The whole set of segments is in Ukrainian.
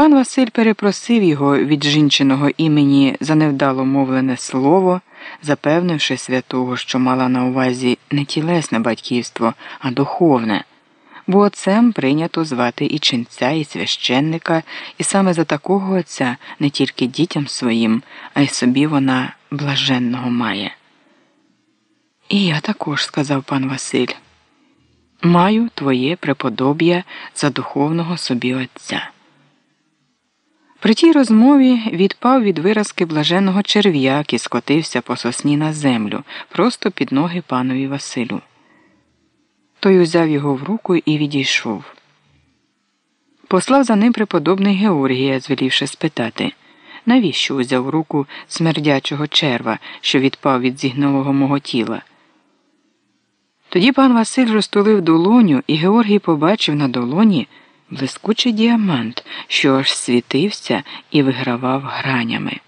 Пан Василь перепросив його від жінчиного імені за невдало мовлене слово, запевнивши святого, що мала на увазі не тілесне батьківство, а духовне, бо отцем прийнято звати і ченця, і священника, і саме за такого отця не тільки дітям своїм, а й собі вона блаженного має. І я також, сказав пан Василь, маю твоє преподоб'я за духовного собі отця. При тій розмові відпав від виразки блаженого черв'як і скотився по сосні на землю, просто під ноги панові Василю. Той узяв його в руку і відійшов. Послав за ним преподобний Георгія, звелівши спитати, навіщо узяв руку смердячого черва, що відпав від зігналого мого тіла. Тоді пан Василь розтулив долоню, і Георгій побачив на долоні блискучий діамант, що аж світився і вигравав гранями.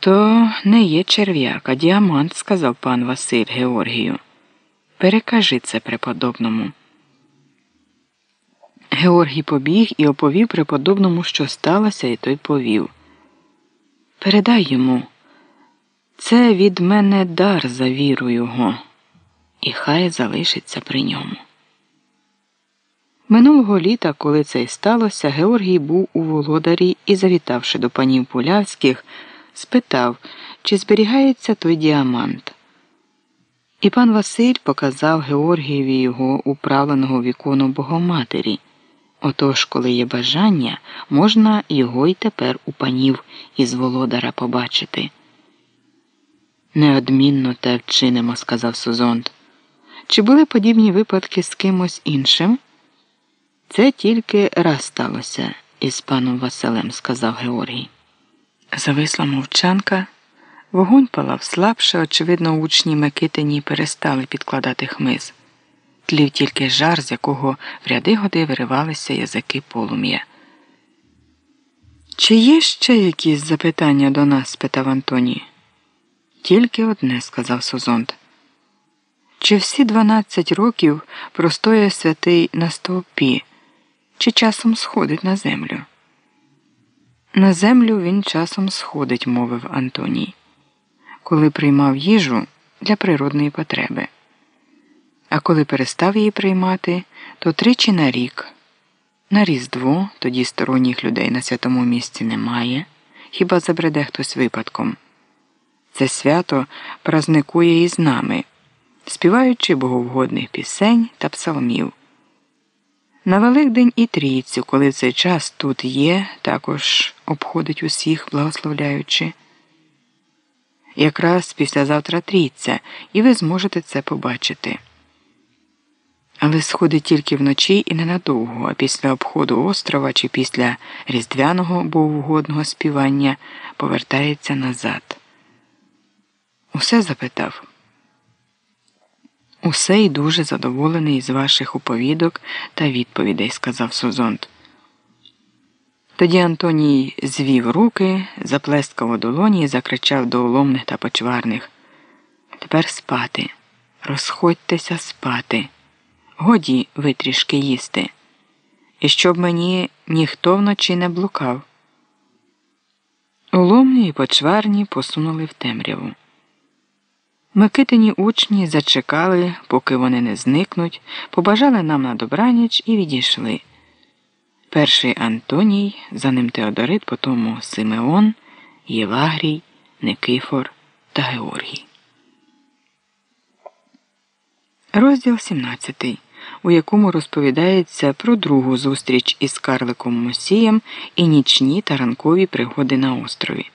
То не є черв'як, а діамант, сказав пан Василь Георгію. Перекажи це преподобному. Георгій побіг і оповів преподобному, що сталося, і той повів. Передай йому, це від мене дар за віру його, і хай залишиться при ньому. Минулого літа, коли це й сталося, Георгій був у володарі і, завітавши до панів полявських, спитав, чи зберігається той діамант. І пан Василь показав Георгієві його управленого вікону Богоматері. Отож, коли є бажання, можна його й тепер у панів із володара побачити. Неодмінно те вчинимо, сказав Сузонт. Чи були подібні випадки з кимось іншим? Це тільки раз сталося із паном Василем, сказав Георгій. Зависла мовчанка, вогонь палав слабше, очевидно, учні Микитині перестали підкладати хмиз. Тлів тільки жар, з якого в ряди годи виривалися язики полум'я. Чи є ще якісь запитання до нас? спитав Антоній. Тільки одне, сказав Созонт. Чи всі дванадцять років простоє святий на стовпі? Чи часом сходить на землю. На землю він часом сходить, мовив Антоній, коли приймав їжу для природної потреби. А коли перестав її приймати, то тричі на рік. На Різдво тоді сторонніх людей на святому місці немає, хіба забреде хтось випадком. Це свято празникує і з нами, співаючи боговгодних пісень та псалмів. На Великдень і трійцю, коли цей час тут є, також обходить усіх, благословляючи. Якраз післязавтра трійця, і ви зможете це побачити. Але сходить тільки вночі і ненадовго, а після обходу острова чи після різдвяного богоугодного співання повертається назад. Усе запитав. Усе й дуже задоволений з ваших оповідок та відповідей, сказав Сузонт. Тоді Антоній звів руки, заплескав у долоні і закричав до уломних та почварних. Тепер спати, розходьтеся спати, годі витрішки їсти, і щоб мені ніхто вночі не блукав. Уломні і почварні посунули в темряву. Микитині учні зачекали, поки вони не зникнуть, побажали нам на добраніч і відійшли. Перший Антоній, за ним Теодорит, потім Симеон, Євагрій, Никифор та Георгій. Розділ 17, у якому розповідається про другу зустріч із Карликом Мосієм і нічні та ранкові пригоди на острові.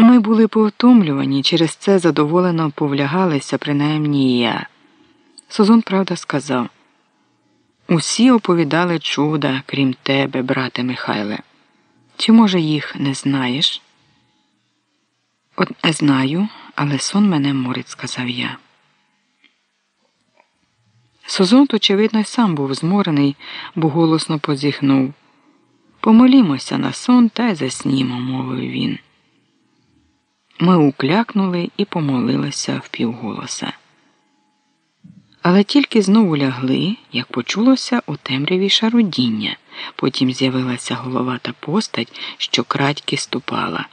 Ми були повтомлювані, через це задоволено повлягалися, принаймні я. Созон правда сказав усі оповідали чуда, крім тебе, брате Михайле. Чи, може, їх не знаєш? От не знаю, але сон мене морить, сказав я. Созонт, очевидно, й сам був зморений, бо голосно позіхнув. Помолімося на сон та й заснімо, мовив він. Ми уклякнули і помолилися впівголоса. Але тільки знову лягли, як почулося у темряві шарудіння. Потім з'явилася головата постать, що крадьки ступала.